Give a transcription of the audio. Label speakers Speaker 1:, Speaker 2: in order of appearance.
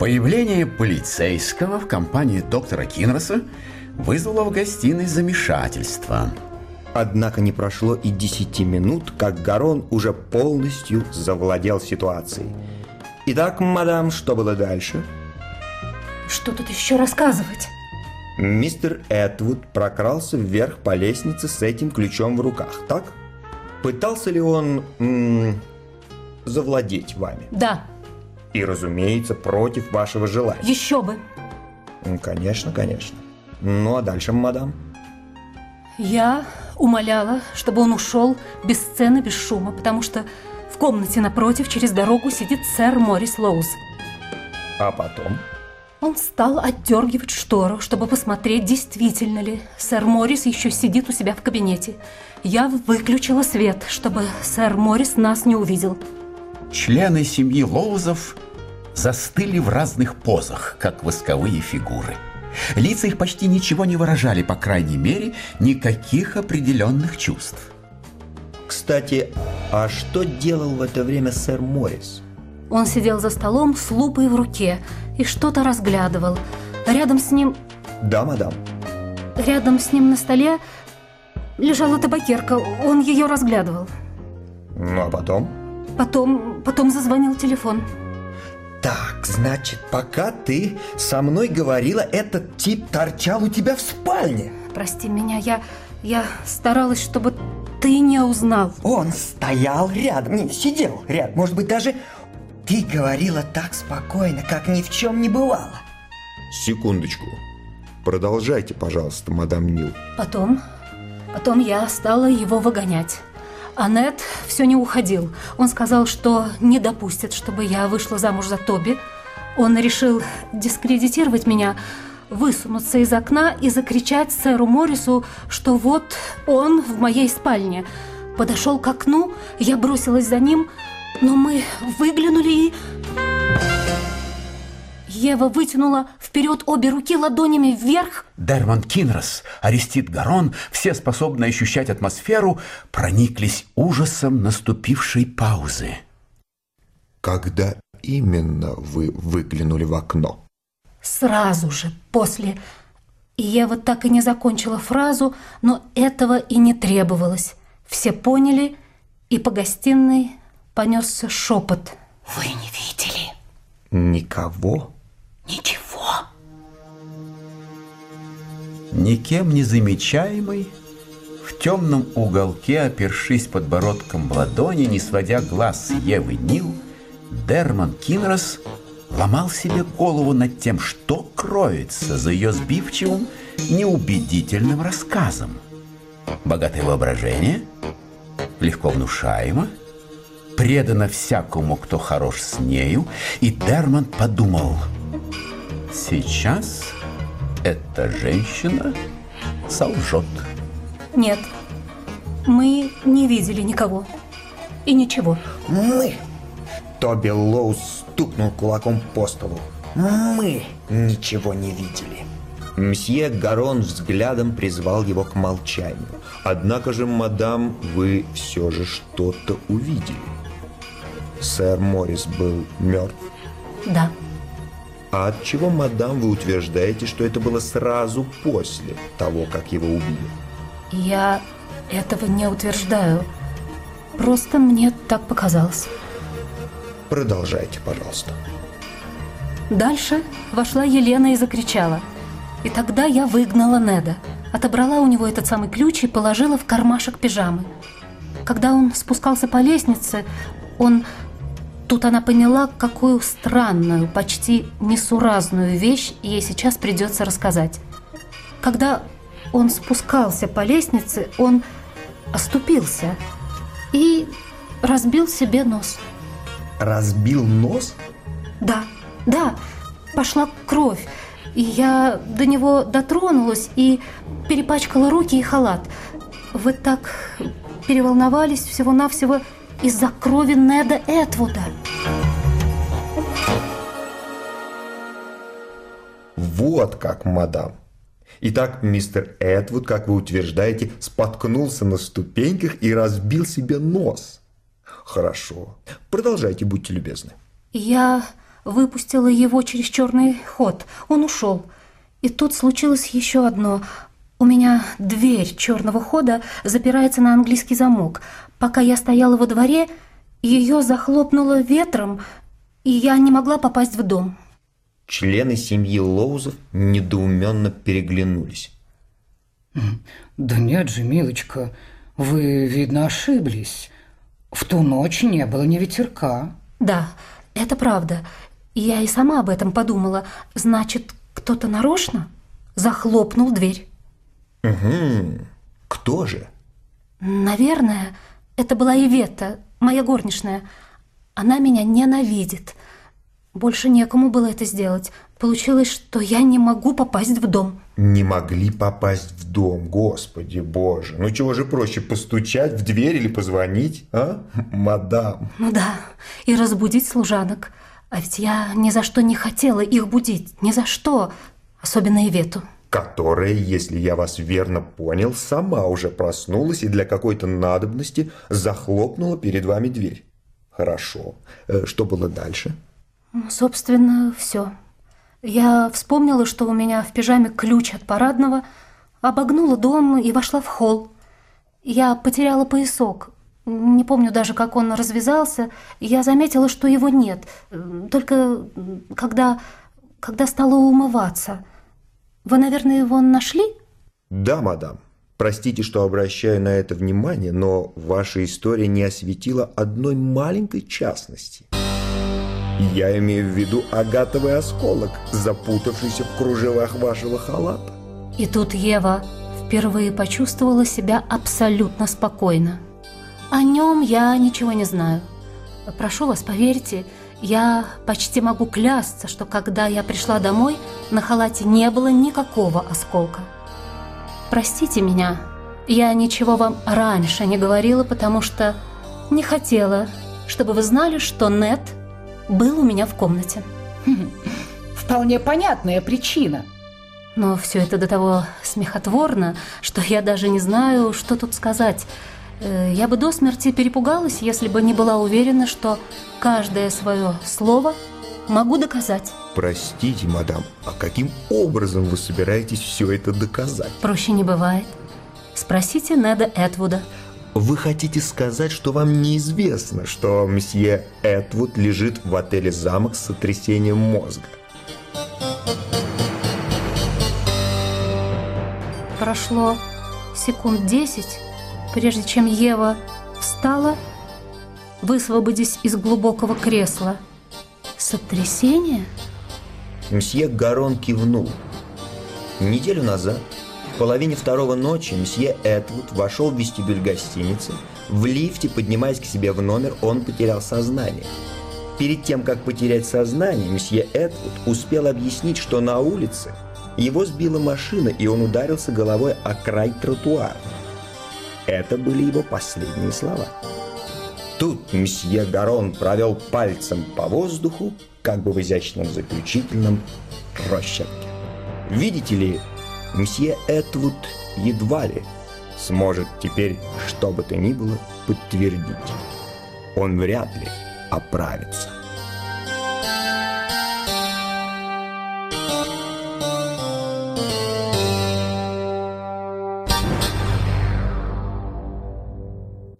Speaker 1: Появление полицейского в компании доктора Кинроса вызвало в гостиной замешательство.
Speaker 2: Однако не прошло и десяти минут, как Гарон уже полностью завладел ситуацией. Итак, мадам, что было дальше?
Speaker 3: Что тут еще рассказывать?
Speaker 2: Мистер Эдвуд прокрался вверх по лестнице с этим ключом в руках, так? Пытался ли он м- завладеть вами?
Speaker 3: Да.
Speaker 2: И, разумеется, против вашего желания.
Speaker 3: Еще бы.
Speaker 2: Конечно, конечно. Ну а дальше, мадам?
Speaker 3: Я умоляла, чтобы он ушел без сцены, без шума, потому что в комнате напротив через дорогу сидит сэр Морис Лоуз.
Speaker 2: А потом?
Speaker 3: Он стал отдергивать штору, чтобы посмотреть, действительно ли сэр Морис еще сидит у себя в кабинете. Я выключила свет, чтобы сэр Морис нас не увидел.
Speaker 1: Члены семьи Лоузов застыли в разных позах, как восковые фигуры. Лица их почти ничего не выражали, по крайней мере, никаких определенных чувств.
Speaker 2: Кстати, а что делал в это время сэр Морис?
Speaker 3: Он сидел за столом с лупой в руке и что-то разглядывал. Рядом с ним...
Speaker 2: Да, мадам.
Speaker 3: Рядом с ним на столе лежала табакерка. Он ее разглядывал.
Speaker 2: Ну, а потом?
Speaker 3: Потом, потом зазвонил телефон.
Speaker 2: Так, значит, пока ты со мной говорила, этот тип торчал у тебя в спальне.
Speaker 3: Прости меня, я, я старалась, чтобы ты не узнал.
Speaker 2: Он стоял рядом, не, сидел рядом, может быть, даже ты говорила так спокойно, как ни в чем не бывало. Секундочку. Продолжайте, пожалуйста, мадам Нил.
Speaker 3: Потом, потом я стала его выгонять. Аннет все не уходил. Он сказал, что не допустит, чтобы я вышла замуж за Тоби. Он решил дискредитировать меня, высунуться из окна и закричать сэру Моррису, что вот он в моей спальне. Подошел к окну, я бросилась за ним, но мы выглянули и... Ева вытянула вперед обе руки ладонями вверх.
Speaker 1: Дерман Кинрос, Арестит Гарон, все способные ощущать атмосферу, прониклись ужасом наступившей паузы.
Speaker 2: Когда именно вы выглянули в окно?
Speaker 3: Сразу же, после... И Ева так и не закончила фразу, но этого и не требовалось. Все поняли, и по гостиной понесся шепот.
Speaker 4: Вы не видели?
Speaker 2: Никого?
Speaker 4: Ничего.
Speaker 1: Никем не замечаемый, в темном уголке, опершись подбородком в ладони, не сводя глаз с Евы Нил, Дерман Кинрос ломал себе голову над тем, что кроется за ее сбивчивым, неубедительным рассказом. Богатое воображение, легко внушаемо, предано всякому, кто хорош с нею, и Дерман подумал, сейчас эта женщина солжет.
Speaker 3: Нет, мы не видели никого и ничего.
Speaker 2: Мы. Тоби Лоу стукнул кулаком по столу. Мы ничего не видели. Мсье Гарон взглядом призвал его к молчанию. Однако же, мадам, вы все же что-то увидели. Сэр Моррис был мертв?
Speaker 3: Да.
Speaker 2: А от чего, мадам, вы утверждаете, что это было сразу после того, как его убили?
Speaker 3: Я этого не утверждаю. Просто мне так показалось.
Speaker 2: Продолжайте, пожалуйста.
Speaker 3: Дальше вошла Елена и закричала. И тогда я выгнала Неда, отобрала у него этот самый ключ и положила в кармашек пижамы. Когда он спускался по лестнице, он... Тут она поняла, какую странную, почти несуразную вещь ей сейчас придется рассказать. Когда он спускался по лестнице, он оступился и разбил себе нос.
Speaker 2: Разбил нос?
Speaker 3: Да, да, пошла кровь. И я до него дотронулась и перепачкала руки и халат. Вы так переволновались всего-навсего из-за крови Неда Этвуда.
Speaker 2: Вот как, мадам. Итак, мистер Эдвуд, как вы утверждаете, споткнулся на ступеньках и разбил себе нос. Хорошо. Продолжайте, будьте любезны.
Speaker 3: Я выпустила его через черный ход. Он ушел. И тут случилось еще одно. У меня дверь черного хода запирается на английский замок. Пока я стояла во дворе, ее захлопнуло ветром, и я не могла попасть в дом.
Speaker 2: Члены семьи Лоузов недоуменно переглянулись.
Speaker 5: Да нет же, милочка, вы, видно, ошиблись. В ту ночь не было ни ветерка.
Speaker 3: Да, это правда. Я и сама об этом подумала. Значит, кто-то нарочно захлопнул дверь.
Speaker 2: Угу. Кто же?
Speaker 3: Наверное, это была Ивета, моя горничная. Она меня ненавидит. Больше некому было это сделать. Получилось, что я не могу попасть в дом.
Speaker 2: Не могли попасть в дом, господи боже. Ну чего же проще, постучать в дверь или позвонить, а, мадам?
Speaker 3: Ну да, и разбудить служанок. А ведь я ни за что не хотела их будить, ни за что, особенно Ивету.
Speaker 2: Которая, если я вас верно понял, сама уже проснулась и для какой-то надобности захлопнула перед вами дверь. Хорошо. Э, что было дальше?
Speaker 3: Собственно, все. Я вспомнила, что у меня в пижаме ключ от парадного, обогнула дом и вошла в холл. Я потеряла поясок. Не помню даже, как он развязался. Я заметила, что его нет. Только когда, когда стала умываться. Вы, наверное, его нашли?
Speaker 2: Да, мадам. Простите, что обращаю на это внимание, но ваша история не осветила одной маленькой частности. Я имею в виду агатовый осколок, запутавшийся в кружевах вашего халата.
Speaker 3: И тут Ева впервые почувствовала себя абсолютно спокойно. О нем я ничего не знаю. Прошу вас, поверьте, я почти могу клясться, что когда я пришла домой, на халате не было никакого осколка. Простите меня, я ничего вам раньше не говорила, потому что не хотела, чтобы вы знали, что Нет был у меня в комнате.
Speaker 5: Вполне понятная причина.
Speaker 3: Но все это до того смехотворно, что я даже не знаю, что тут сказать. Э, я бы до смерти перепугалась, если бы не была уверена, что каждое свое слово могу доказать.
Speaker 2: Простите, мадам, а каким образом вы собираетесь все это доказать?
Speaker 3: Проще не бывает. Спросите Неда Этвуда.
Speaker 2: Вы хотите сказать, что вам неизвестно, что месье Этвуд лежит в отеле «Замок» с сотрясением мозга?
Speaker 3: Прошло секунд десять, прежде чем Ева встала, высвободясь из глубокого кресла. Сотрясение?
Speaker 2: Мсье Гарон кивнул. Неделю назад половине второго ночи мсье Этвуд вошел в вестибюль гостиницы. В лифте, поднимаясь к себе в номер, он потерял сознание. Перед тем, как потерять сознание, мсье Этвуд успел объяснить, что на улице его сбила машина, и он ударился головой о край тротуара. Это были его последние слова. Тут мсье Гарон провел пальцем по воздуху, как бы в изящном заключительном росчерке. Видите ли, Мсье Этвуд едва ли сможет теперь что бы то ни было подтвердить. Он вряд ли оправится.